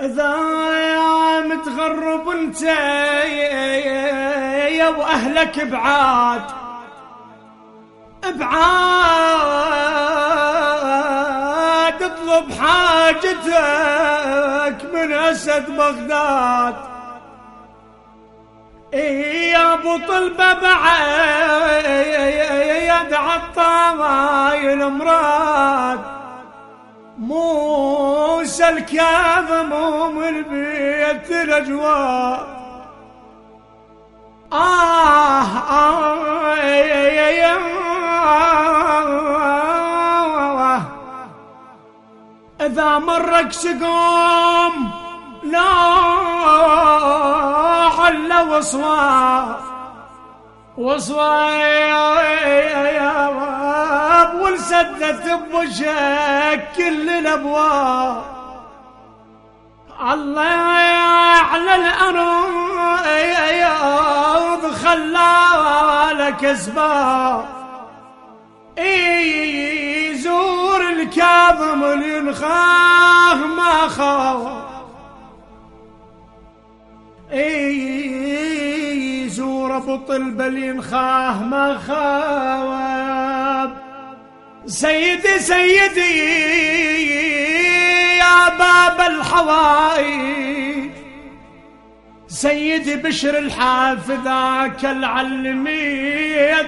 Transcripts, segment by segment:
إذا متغرب أنت يا واهلك بعاد بعاد اطلب حاجتك من أسد بغداد. يا أبو طلبة بعد عالطايل مراد. موسى الكاظم من بيت الاجواء آه آه إذا مرك سقوم لا حل وصواب وصواب والسدت بوجهك كل الابواب الله على الأرض خلالك اسباب يزور الكاظم ينخاه ما خاف. يزور أبو طلب ينخاه ما خاف. سيدي سيدي يا باب الحوائج. سيدي بشر الحافظ ذاك العلمية.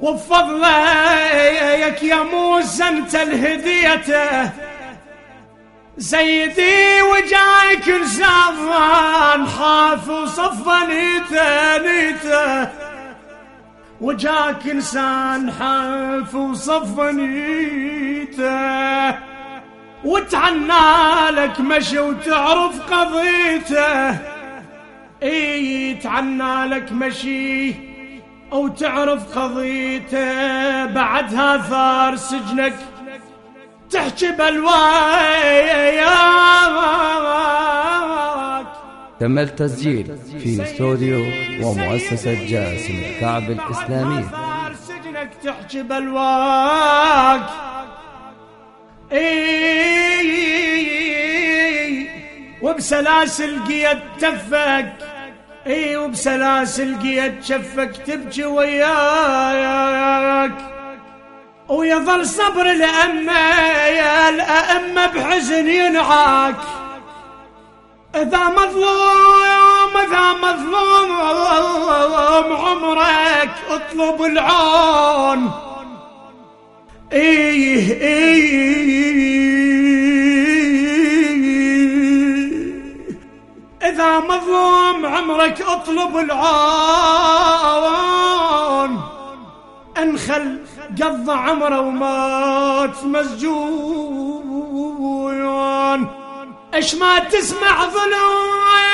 وبفضلك يا موسى انت الهديته سيدي وجاك انسان حاف وصفى نيته وجاك انسان حاف وصفى نيته وتعنى لك مشي وتعرف قضيته. إي تعنى لك مشي أو تعرف قضيته. بعدها ثار سجنك تحكي بلواياك تم التسجيل في استوديو ومؤسسة جاسم الكعب الإسلامية ثار سجنك تحكي بلواك وبسلاسل قيد تفك. إي وبسلاسل قيد شفك تبكي وياك. ويظل صبر الأمة يا الأئمة بحزن ينعاك. إذا مظلوم إذا مظلوم عمرك اطلب العون. إيه إيه مظلوم عمرك اطلب العون. انخل قضى عمره ومات مسجون. إيش ما تسمع ظلم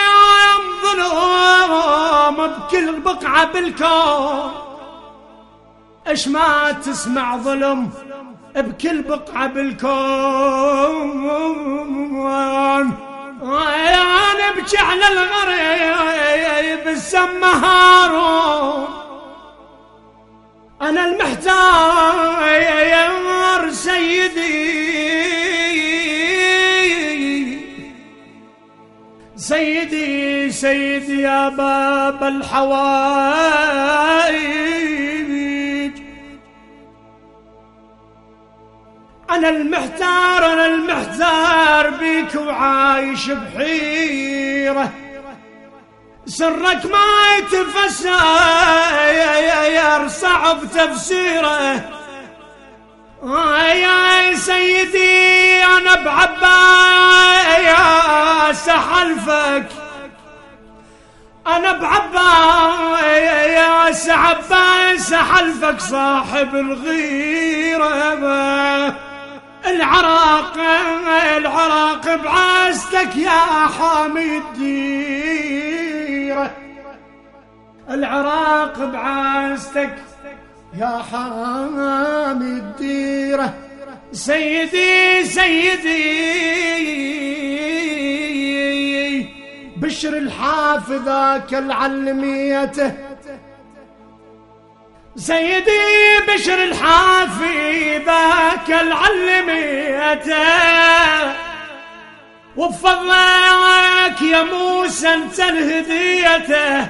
ظلم بكل بقعة بالكون. إيش ما تسمع ظلم بكل بقعة بالكون. ابكي على الغريب السما هارون. أنا المحتار سيدي. سيدي سيدي يا باب الحوائج. أنا المحتار أنا المحتار بيك وعايش بحيرة. سرك ما يتفسر صعب تفسيره يا سيدي أنا بعبا يا سحلفك. أنا بعبا يا سحلفك صاحب الغيرة. العراق العراق بعزتك يا حامي الديرة العراق بعزتك يا حامي الديرة سيدي سيدي بشر الحافظة كالعلميته سيدي بشر الحافي ذاك العلميته وبفضلك يا موسى انت الهديته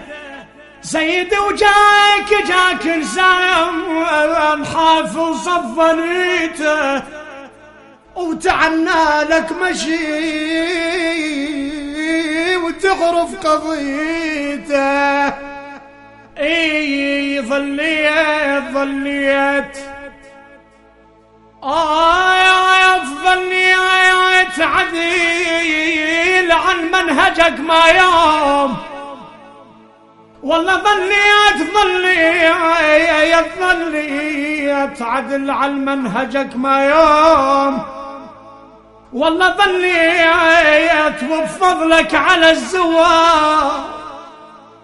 سيدي وجاك جاك انسان حافظ صفنيته وتعنى لك مشي وتعرف قضيته. اي ظليت ظليت. آه ظليت عديل عن منهجك ما يوم. والله ظليت ظليت ظليت عدل عن منهجك ما يوم. والله ظليت وبفضلك على الزوار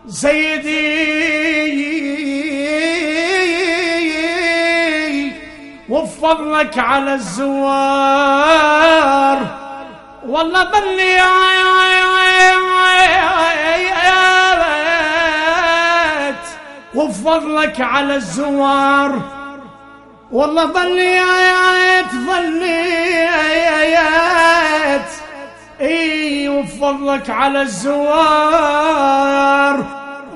سيدي وبفضلك على الزوار. والله ظليت وبفضلك على الزوار. والله ظليت اي وفضلك على الزوار.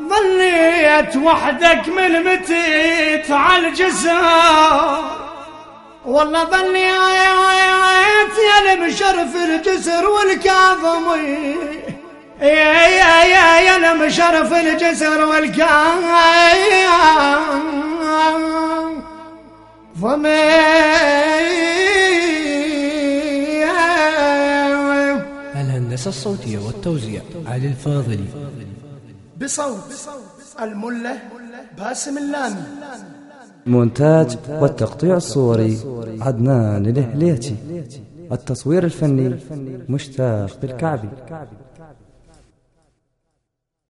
ظليت وحدك من متيت على الجسر والله ظليت يا المشرف الجسر والكاظمي. يا يا يا يا المشرف الجسر والكاظمي. الهندسة الصوتية والتوزيع. علي الفاضلي. بصوت الملة باسم اللامي مونتاج والتقطيع الصوري عدنان الهليتي التصوير الفني مشتاق بالكعبي